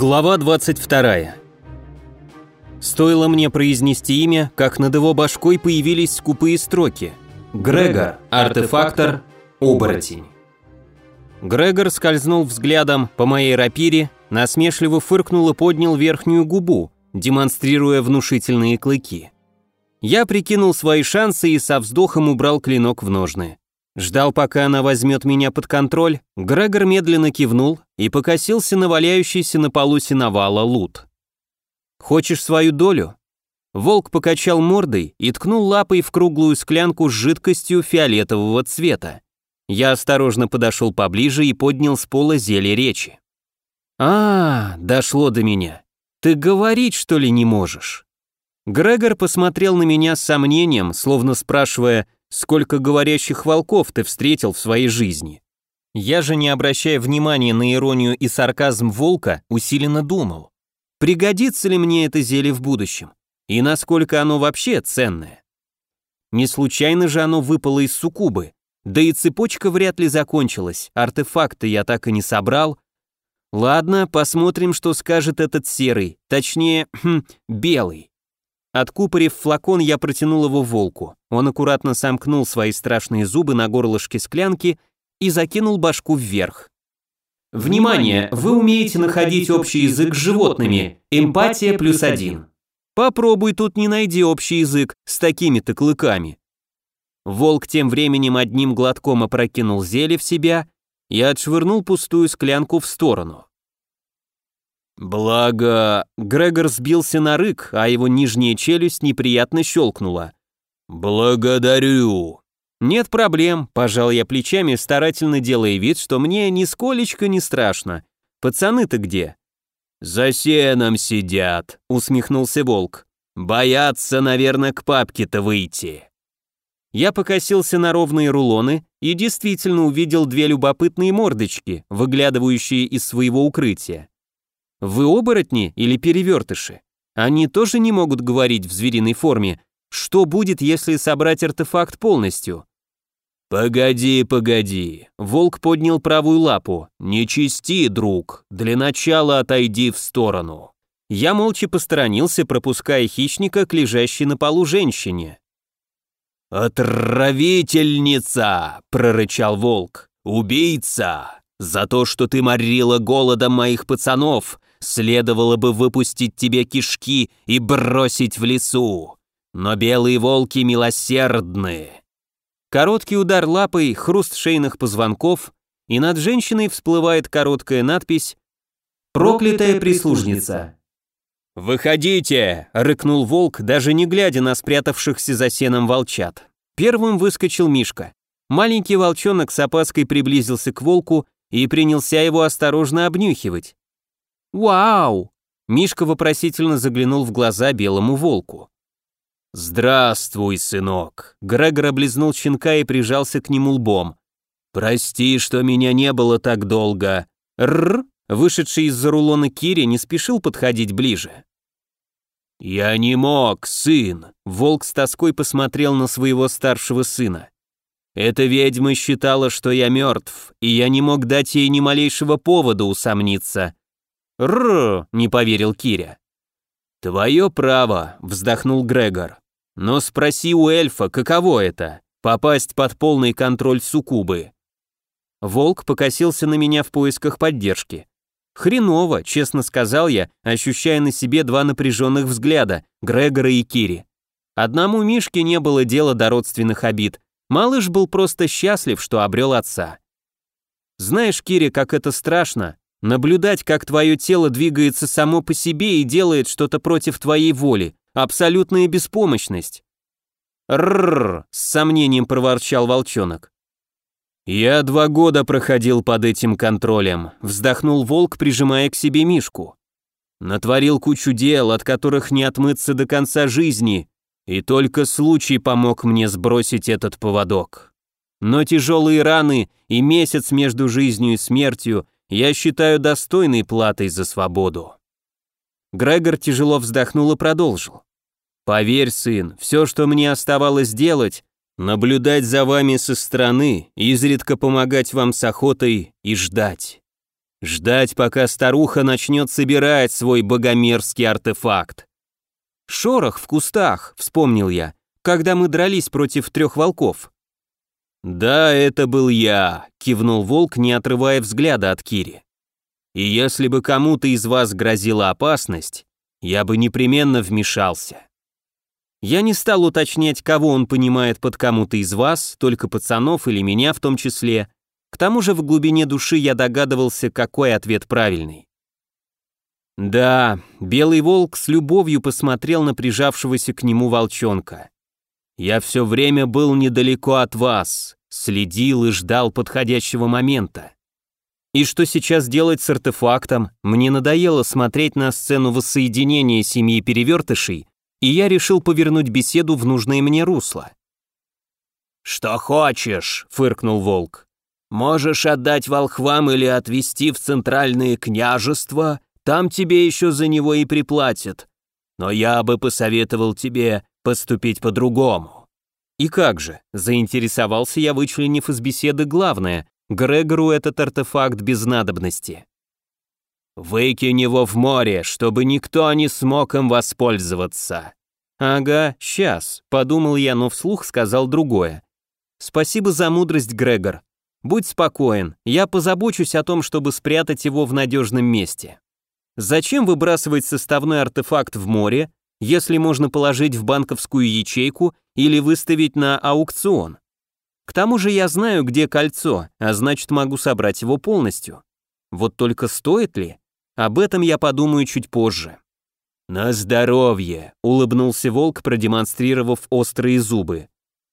Глава 22. Стоило мне произнести имя, как над его башкой появились скупые строки. Грегор, артефактор, оборотень. Грегор скользнул взглядом по моей рапире, насмешливо фыркнул и поднял верхнюю губу, демонстрируя внушительные клыки. Я прикинул свои шансы и со вздохом убрал клинок в ножны. Ждал, пока она возьмет меня под контроль, Грегор медленно кивнул и покосился на валяющийся на полу сеновала лут. «Хочешь свою долю?» Волк покачал мордой и ткнул лапой в круглую склянку с жидкостью фиолетового цвета. Я осторожно подошел поближе и поднял с пола зелье речи. «А, дошло до меня. Ты говорить, что ли, не можешь?» Грегор посмотрел на меня с сомнением, словно спрашивая, Сколько говорящих волков ты встретил в своей жизни? Я же, не обращая внимания на иронию и сарказм волка, усиленно думал, пригодится ли мне это зелье в будущем, и насколько оно вообще ценное. Не случайно же оно выпало из суккубы, да и цепочка вряд ли закончилась, артефакты я так и не собрал. Ладно, посмотрим, что скажет этот серый, точнее, белый. Откупорив флакон, я протянул его волку. Он аккуратно сомкнул свои страшные зубы на горлышке склянки и закинул башку вверх. Внимание! Вы умеете находить общий язык с животными. Эмпатия плюс один. Попробуй тут не найди общий язык с такими-то клыками. Волк тем временем одним глотком опрокинул зелье в себя и отшвырнул пустую склянку в сторону. Благо, Грегор сбился на рык, а его нижняя челюсть неприятно щелкнула. «Благодарю!» «Нет проблем», – пожал я плечами, старательно делая вид, что мне нисколечко не страшно. «Пацаны-то где?» «За сеном сидят», – усмехнулся волк. «Боятся, наверное, к папке-то выйти». Я покосился на ровные рулоны и действительно увидел две любопытные мордочки, выглядывающие из своего укрытия. Вы оборотни или перевертыши? Они тоже не могут говорить в звериной форме. Что будет, если собрать артефакт полностью? «Погоди, погоди», — волк поднял правую лапу. «Не чисти, друг, для начала отойди в сторону». Я молча посторонился, пропуская хищника к лежащей на полу женщине. «Отравительница!» — прорычал волк. «Убийца! За то, что ты морила голодом моих пацанов, следовало бы выпустить тебе кишки и бросить в лесу. Но белые волки милосердны. Короткий удар лапой, хруст шейных позвонков, и над женщиной всплывает короткая надпись «Проклятая прислужница». «Выходите!» — рыкнул волк, даже не глядя на спрятавшихся за сеном волчат. Первым выскочил Мишка. Маленький волчонок с опаской приблизился к волку и принялся его осторожно обнюхивать. «Вау!» Мишка вопросительно заглянул в глаза белому волку. «Здравствуй, сынок!» Грегор облизнул щенка и прижался к нему лбом. «Прости, что меня не было так долго!» «Рррр!» Вышедший из-за рулона Кири не спешил подходить ближе. «Я не мог, сын!» Волк с тоской посмотрел на своего старшего сына. «Эта ведьма считала, что я мертв, и я не мог дать ей ни малейшего повода усомниться. «Рррр», — не поверил Киря. «Твое право», — вздохнул Грегор. «Но спроси у эльфа, каково это — попасть под полный контроль суккубы». Волк покосился на меня в поисках поддержки. «Хреново», — честно сказал я, ощущая на себе два напряженных взгляда, Грегора и Кири. Одному Мишке не было дела до родственных обид. Малыш был просто счастлив, что обрел отца. Знаешь, Кири, как это страшно, Наблюдать, как твое тело двигается само по себе и делает что-то против твоей воли. Абсолютная беспомощность. Рррр, с сомнением проворчал волчонок. Я два года проходил под этим контролем, вздохнул волк, прижимая к себе мишку. Натворил кучу дел, от которых не отмыться до конца жизни, и только случай помог мне сбросить этот поводок. Но тяжелые раны и месяц между жизнью и смертью я считаю достойной платой за свободу». Грегор тяжело вздохнул и продолжил. «Поверь, сын, все, что мне оставалось делать, наблюдать за вами со стороны, изредка помогать вам с охотой и ждать. Ждать, пока старуха начнет собирать свой богомерзкий артефакт. «Шорох в кустах», — вспомнил я, когда мы дрались против трех волков. «Да, это был я», — кивнул волк, не отрывая взгляда от Кири. «И если бы кому-то из вас грозила опасность, я бы непременно вмешался». Я не стал уточнять, кого он понимает под кому-то из вас, только пацанов или меня в том числе. К тому же в глубине души я догадывался, какой ответ правильный. Да, белый волк с любовью посмотрел на прижавшегося к нему волчонка. Я все время был недалеко от вас, следил и ждал подходящего момента. И что сейчас делать с артефактом? Мне надоело смотреть на сцену воссоединения семьи перевертышей, и я решил повернуть беседу в нужное мне русло. «Что хочешь», — фыркнул волк. «Можешь отдать волхвам или отвезти в центральное княжество, там тебе еще за него и приплатят. Но я бы посоветовал тебе поступить по-другому». «И как же?» – заинтересовался я, вычленив из беседы главное – Грегору этот артефакт без надобности. «Выкинь его в море, чтобы никто не смог им воспользоваться». «Ага, сейчас», – подумал я, но вслух сказал другое. «Спасибо за мудрость, Грегор. Будь спокоен, я позабочусь о том, чтобы спрятать его в надежном месте». Зачем выбрасывать составной артефакт в море, если можно положить в банковскую ячейку или выставить на аукцион? К тому же я знаю, где кольцо, а значит могу собрать его полностью. Вот только стоит ли? Об этом я подумаю чуть позже. «На здоровье!» — улыбнулся волк, продемонстрировав острые зубы.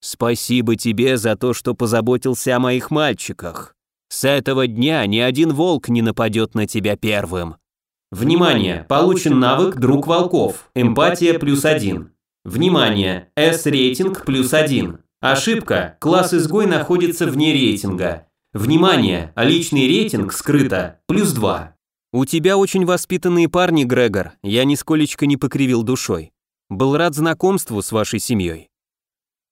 «Спасибо тебе за то, что позаботился о моих мальчиках. С этого дня ни один волк не нападет на тебя первым. Внимание! Получен навык «Друг волков». Эмпатия плюс один. Внимание! S-рейтинг плюс один. Ошибка. Класс изгой находится вне рейтинга. Внимание! Личный рейтинг скрыто. Плюс два. У тебя очень воспитанные парни, Грегор. Я нисколечко не покривил душой. Был рад знакомству с вашей семьей.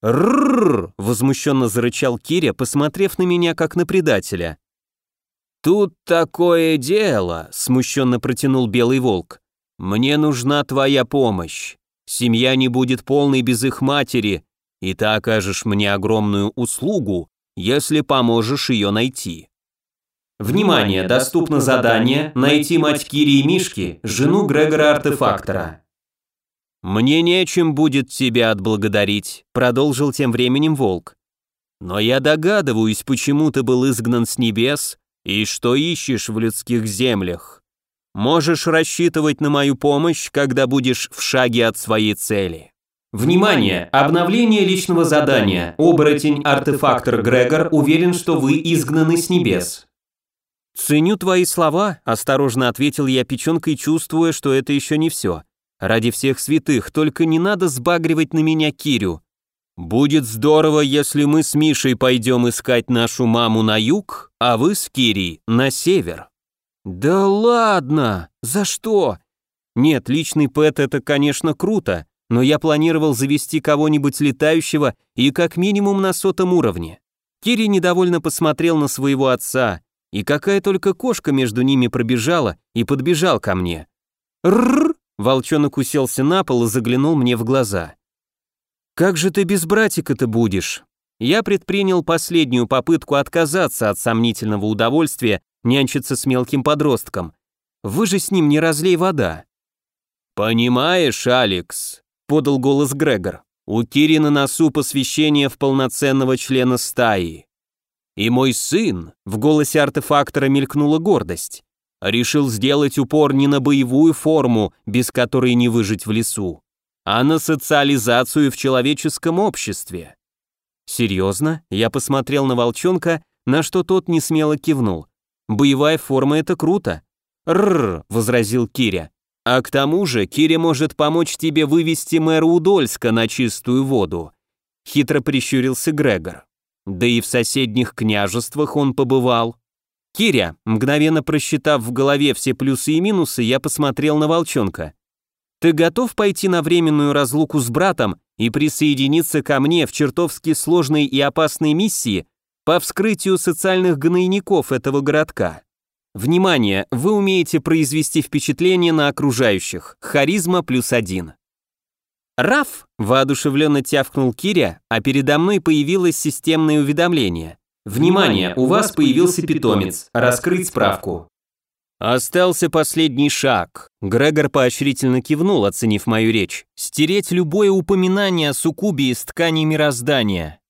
«Ррррр!» – возмущенно зарычал Киря, посмотрев на меня как на предателя. «Тут такое дело», — смущенно протянул Белый Волк. «Мне нужна твоя помощь. Семья не будет полной без их матери, и ты окажешь мне огромную услугу, если поможешь ее найти». Внимание, доступно задание «Найти мать Кири и Мишки, жену Грегора-артефактора». «Мне нечем будет тебя отблагодарить», — продолжил тем временем Волк. «Но я догадываюсь, почему ты был изгнан с небес и что ищешь в людских землях. Можешь рассчитывать на мою помощь, когда будешь в шаге от своей цели. Внимание! Обновление личного задания. Оборотень-артефактор Грегор уверен, что вы изгнаны с небес. «Ценю твои слова», – осторожно ответил я печенкой, чувствуя, что это еще не все. «Ради всех святых, только не надо сбагривать на меня Кирю. «Будет здорово, если мы с Мишей пойдем искать нашу маму на юг, а вы с Кирей на север». «Да ладно! За что?» «Нет, личный пэт это, конечно, круто, но я планировал завести кого-нибудь летающего и как минимум на сотом уровне». Кири недовольно посмотрел на своего отца, и какая только кошка между ними пробежала и подбежал ко мне. «Рррр!» Волчонок уселся на пол и заглянул мне в глаза. «Как же ты без братика-то будешь?» Я предпринял последнюю попытку отказаться от сомнительного удовольствия нянчиться с мелким подростком. Вы же с ним не разлей вода. «Понимаешь, Алекс», — подал голос Грегор, «у Кири на носу посвящение в полноценного члена стаи. И мой сын, в голосе артефактора мелькнула гордость, решил сделать упор не на боевую форму, без которой не выжить в лесу, а на социализацию в человеческом обществе. Серьезно? Я посмотрел на волчонка, на что тот не смело кивнул. Боевая форма это круто. Рррр, возразил Киря. А к тому же Киря может помочь тебе вывести мэра Удольска на чистую воду. Хитро прищурился Грегор. Да и в соседних княжествах он побывал. Киря, мгновенно просчитав в голове все плюсы и минусы, я посмотрел на волчонка. Ты готов пойти на временную разлуку с братом и присоединиться ко мне в чертовски сложной и опасной миссии по вскрытию социальных гнойников этого городка? Внимание, вы умеете произвести впечатление на окружающих. Харизма плюс один. «Раф!» – воодушевленно тявкнул Киря, а передо мной появилось системное уведомление. «Внимание, у вас появился питомец. Раскрыть справку». Остался последний шаг. Грегор поощрительно кивнул, оценив мою речь. Стереть любое упоминание о суккубе из ткани мироздания.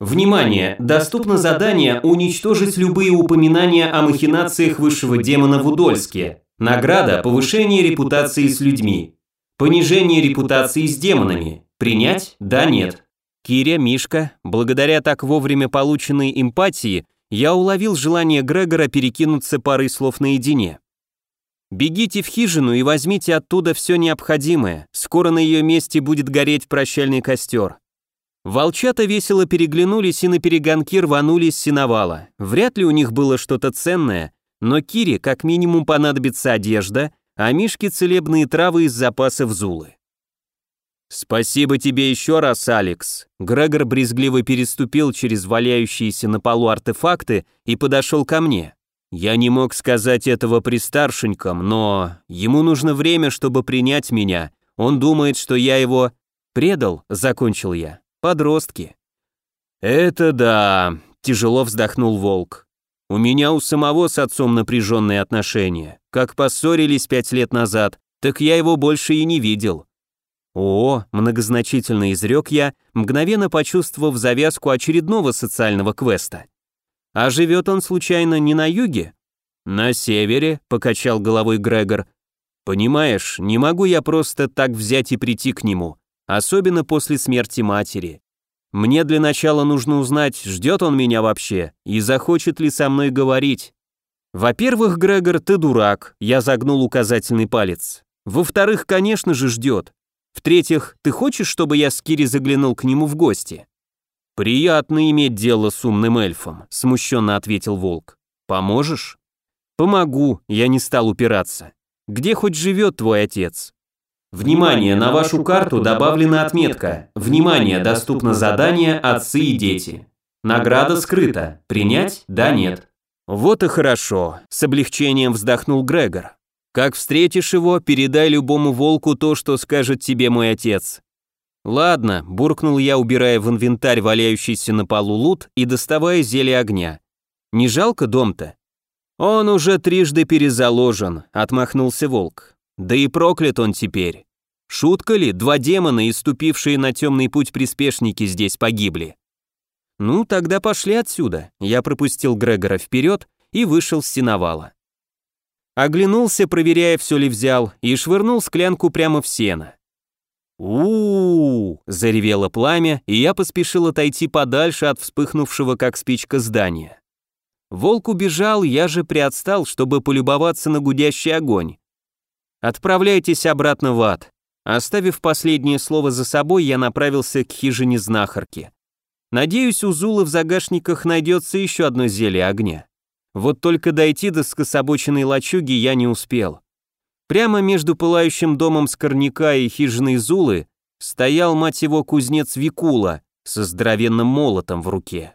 Внимание! Доступно задание уничтожить любые упоминания о махинациях высшего демона в Удольске. Награда – повышение репутации с людьми. Понижение репутации с демонами. Принять? Да, нет. Киря, Мишка, благодаря так вовремя полученной эмпатии, я уловил желание Грегора перекинуться парой слов наедине. «Бегите в хижину и возьмите оттуда все необходимое, скоро на ее месте будет гореть прощальный костер». Волчата весело переглянулись и на перегонки рванули с сеновала. Вряд ли у них было что-то ценное, но Кире как минимум понадобится одежда, а Мишке целебные травы из запасов Зулы. «Спасибо тебе еще раз, Алекс». Грегор брезгливо переступил через валяющиеся на полу артефакты и подошел ко мне. Я не мог сказать этого при старшеньком, но ему нужно время, чтобы принять меня. Он думает, что я его предал, закончил я. Подростки. Это да, тяжело вздохнул Волк. У меня у самого с отцом напряженные отношения. Как поссорились пять лет назад, так я его больше и не видел. О, многозначительно изрек я, мгновенно почувствовав завязку очередного социального квеста. А живет он случайно не на юге? На севере, покачал головой Грегор. Понимаешь, не могу я просто так взять и прийти к нему, особенно после смерти матери. Мне для начала нужно узнать, ждет он меня вообще и захочет ли со мной говорить. Во-первых, Грегор, ты дурак, я загнул указательный палец. Во-вторых, конечно же, ждет. В-третьих, ты хочешь, чтобы я с Кири заглянул к нему в гости? Приятно иметь дело с умным эльфом, смущенно ответил волк. Поможешь? Помогу, я не стал упираться. Где хоть живет твой отец? Внимание, на вашу карту добавлена отметка. Внимание, доступно задание «Отцы и дети». Награда скрыта. Принять? Да, нет. Вот и хорошо, с облегчением вздохнул Грегор. Как встретишь его, передай любому волку то, что скажет тебе мой отец. Ладно, буркнул я, убирая в инвентарь валяющийся на полу лут и доставая зелье огня. Не жалко дом-то? Он уже трижды перезаложен, отмахнулся волк. Да и проклят он теперь. Шутка ли, два демона, иступившие на темный путь приспешники, здесь погибли? Ну, тогда пошли отсюда. Я пропустил Грегора вперед и вышел с сеновала. Оглянулся, проверяя, все ли взял, и швырнул склянку прямо в сено. у, -у, -у заревело пламя, и я поспешил отойти подальше от вспыхнувшего как спичка здания. Волк убежал, я же приотстал, чтобы полюбоваться на гудящий огонь. Отправляйтесь обратно в ад. Оставив последнее слово за собой, я направился к хижине знахарки. Надеюсь, у Зулы в загашниках найдется еще одно зелье огня. Вот только дойти до скособоченной лачуги я не успел. Прямо между пылающим домом Скорняка и хижиной Зулы стоял, мать его, кузнец Викула со здоровенным молотом в руке.